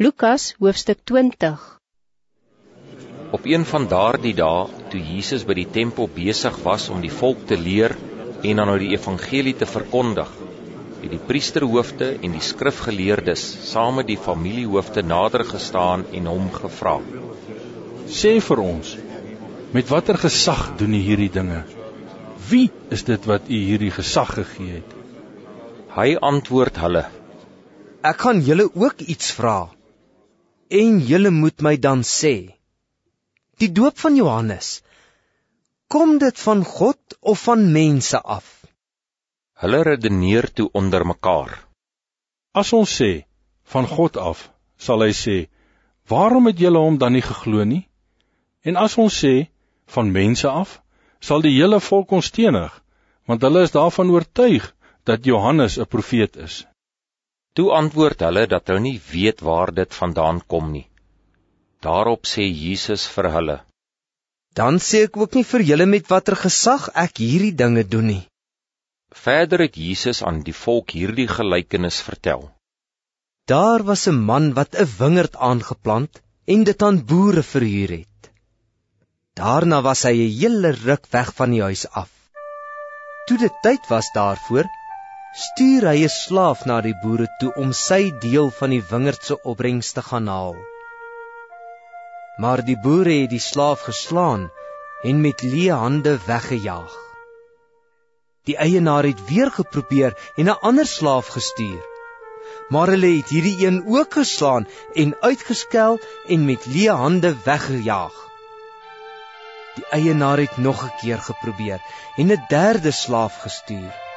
Lukas hoofstuk 20 Op een van daardie dae, toe Jesus by die tempel besig was om die volk te leer en aan hulle die evangelie te verkondig, het die priesterhoofde en die skrifgeleerdes saam met die familiehoofde nader gestaan en hom gevra: Sê vir ons, met watter gesag doen u hierdie dinge? Wie is dit wat u hierdie gesag gegee het? Hy antwoord hulle: Ek gaan julle ook iets vra. En julle moet my dan sê: Die doop van Johannes, kom dit van God of van mense af? Hulle redeneer toe onder mekaar. As ons sê van God af, sal hy sê: "Waarom het julle hom dan nie geglo nie?" En as ons sê van mense af, sal die hele volk ons stenig, want hulle is daarvan oortuig dat Johannes 'n profeet is. Toe antwoord hulle dat hulle nie weet waar dit vandaan kom nie. Daarop sê Jesus vir hulle: Dan sê ek ook nie vir julle met watter gesag ek hierdie dinge doen nie. Verder het Jesus aan die volk hierdie gelykenis vertel. Daar was 'n man wat 'n wingerd aangeplant en dit aan boere verhuur het. Daarna was hy 'n hele ruk weg van die huis af. Toe dit tyd was daarvoor, stuur hy 'n slaaf na die boere toe om sy deel van die wingerd se opbrengs te gaan haal. Maar die boere het die slaaf geslaan en met leë hande weggejaag. Die eienaar het weer geprobeer en 'n ander slaaf gestuur. Maar hulle het hierdie een ook geslaan en uitgeskel en met leë hande weggejaag. Die eienaar het nog 'n keer geprobeer en 'n derde slaaf gestuur.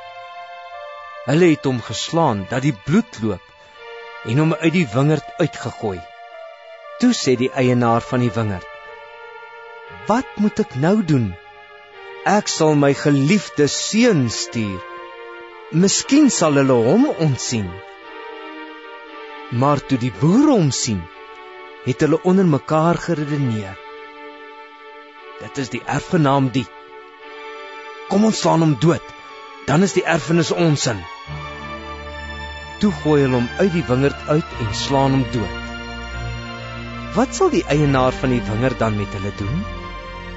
Hulle het hom geslaan dat die bloed loop en hom uit die wingerd uitgegooi. Toe sê die eienaar van die wingerd: "Wat moet ek nou doen? Ek sal my geliefde seun stuur. Miskien sal hulle hom ontsien." Maar toe die boere hom sien, het hulle onder mekaar geredeneer. Dit is die erfgenaam die. Kom ons slaan hom dood dan is die erfenis ons in. Toe gooi hulle hom uit die wingerd uit en slaan hom dood. Wat sal die eienaar van die wingerd dan met hulle doen?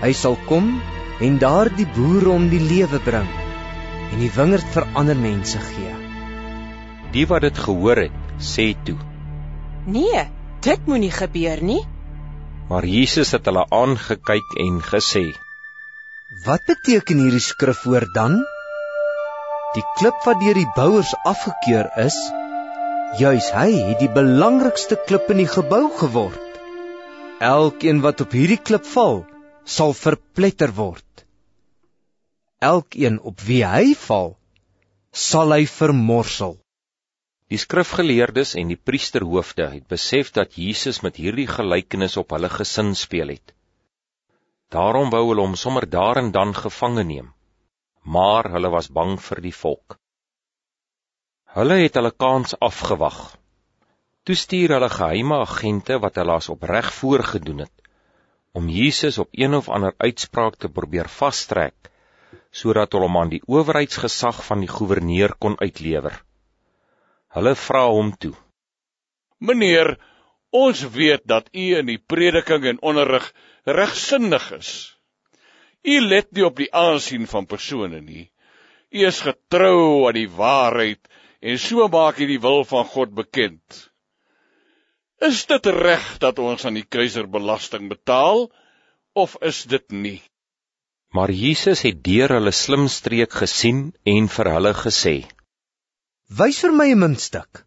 Hy sal kom en daardie boere om die lewe bring en die wingerd vir ander mense gee. Die wat dit gehoor het, sê toe: Nee, dit moenie gebeur nie. Maar Jesus het hulle aangekyk en gesê: Wat beteken hierdie skrifwoord dan? Die klip wat deur die bouers afgekeur is, juis hy het die belangrikste klip in die gebou geword. Elkeen wat op hierdie klip val, sal verpletter word. Elkeen op wie hy val, sal hy vermorsel. Die skrifgeleerdes en die priesterhoofde het besef dat Jesus met hierdie gelykenis op hulle gesin speel het. Daarom wou hulle hom sommer daar en dan gevange neem maar hulle was bang vir die volk. Hulle het hulle kans afgewag. Toe stuur hulle geheime agente wat hulle as opreg voorgedoen het om Jesus op een of ander uitspraak te probeer vastrek sodat hulle hom aan die owerheidsgesag van die goewerneur kon uitlewer. Hulle vra hom toe: "Meneer, ons weet dat u in die prediking en onderrig regsinnig is. U let nie op die aansien van persone nie. U is getrou aan die waarheid en so maak u die wil van God bekend. Is dit reg dat ons aan die keiser belasting betaal of is dit nie? Maar Jesus het deur hulle slimstreek gesien en vir hulle gesê: "Wys vir my 'n muntstuk.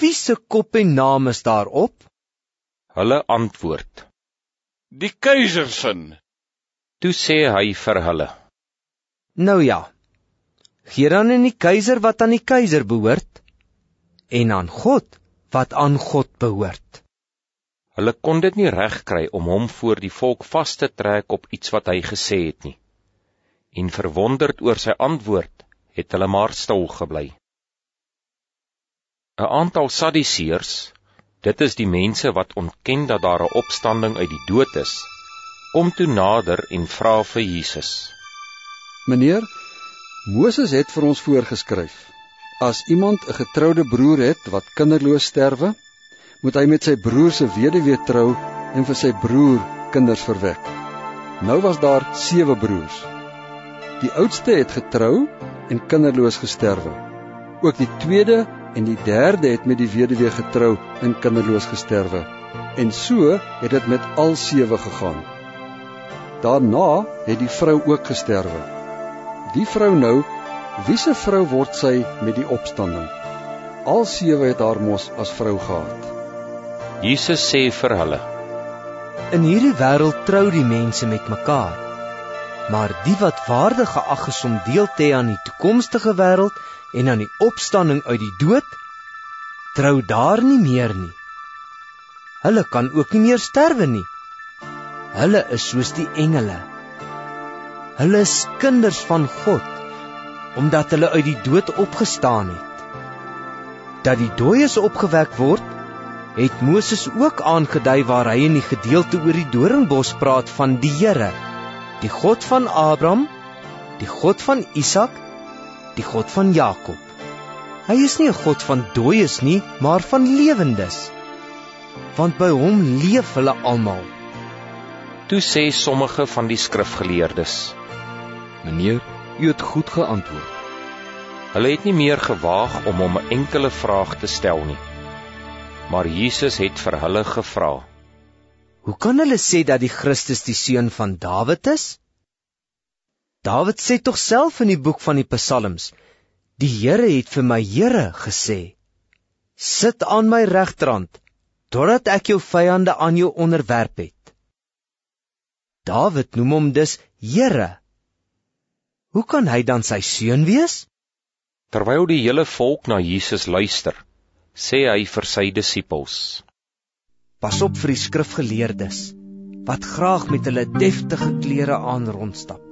Wie se kop en naam is daarop?" Hulle antwoord: "Die keiser se." Toe sê hy vir hulle: Nou ja. Gee dan aan die keiser wat aan die keiser behoort en aan God wat aan God behoort. Hulle kon dit nie regkry om hom voor die volk vas te trek op iets wat hy gesê het nie. En verwonderd oor sy antwoord, het hulle maar stil gebly. 'n Aantal Sadduseërs, dit is die mense wat ontken dat daar 'n opstanding uit die dood is, kom toe nader en vra vir Jesus. Meneer, Moses het vir ons voorgeskryf: As iemand 'n getroude broer het wat kinderloos sterwe, moet hy met sy broer se weduwee trou en vir sy broer kinders verwek. Nou was daar 7 broers. Die oudste het getrou en kinderloos gesterwe. Ook die tweede en die derde het met die weduwee getrou en kinderloos gesterwe. En so het dit met al sewe gegaan. Daarna het die vrou ook gesterwe. Die vrou nou, wiese vrou word sy met die opstanding? Al sewe het haar mos as vrou gehad. Jesus sê vir hulle: In hierdie wêreld trou die mense met mekaar. Maar die wat waardig geag is om deel te hê aan die toekomstige wêreld en aan die opstanding uit die dood, trou daar nie meer nie. Hulle kan ook nie meer sterwe nie. Hulle is soos die engele. Hulle is kinders van God omdat hulle uit die dood opgestaan het. Dat die dooies opgewek word, het Moses ook aangedui waar hy in die gedeelte oor die doringbos praat van die Here, die God van Abraham, die God van Isak, die God van Jakob. Hy is nie 'n God van dooies nie, maar van lewendes. Want by hom leef hulle almal. Toe sê sommige van die skrifgeleerdes: Meneer, u het goed geantwoord. Hulle het nie meer gewaag om hom 'n enkele vraag te stel nie. Maar Jesus het vir hulle gevra: Hoe kan hulle sê dat die Christus die seun van Dawid is? Dawid sê tog self in die boek van die Psalms: Die Here het vir my Here gesê: Sit aan my regterhand totdat ek jou vyande aan jou onderwerp het. Dawid noem hom dus Here. Hoe kan hy dan sy seun wees? Terwyl die hele volk na Jesus luister, sê hy vir sy disippels: Pas op vir die skrifgeleerdes wat graag met hulle deftige klere aan rondstap.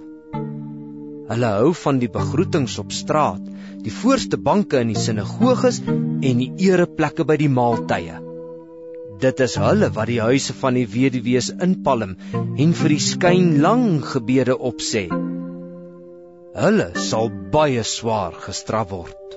Hulle hou van die begroetings op straat, die voorste banke in die sinagoges en die ereplekke by die maaltye. Dit is hulle wat die huise van die weduwees inpalm en vir die skyn lang gebede opsê. Hulle sal baie swaar gestraf word.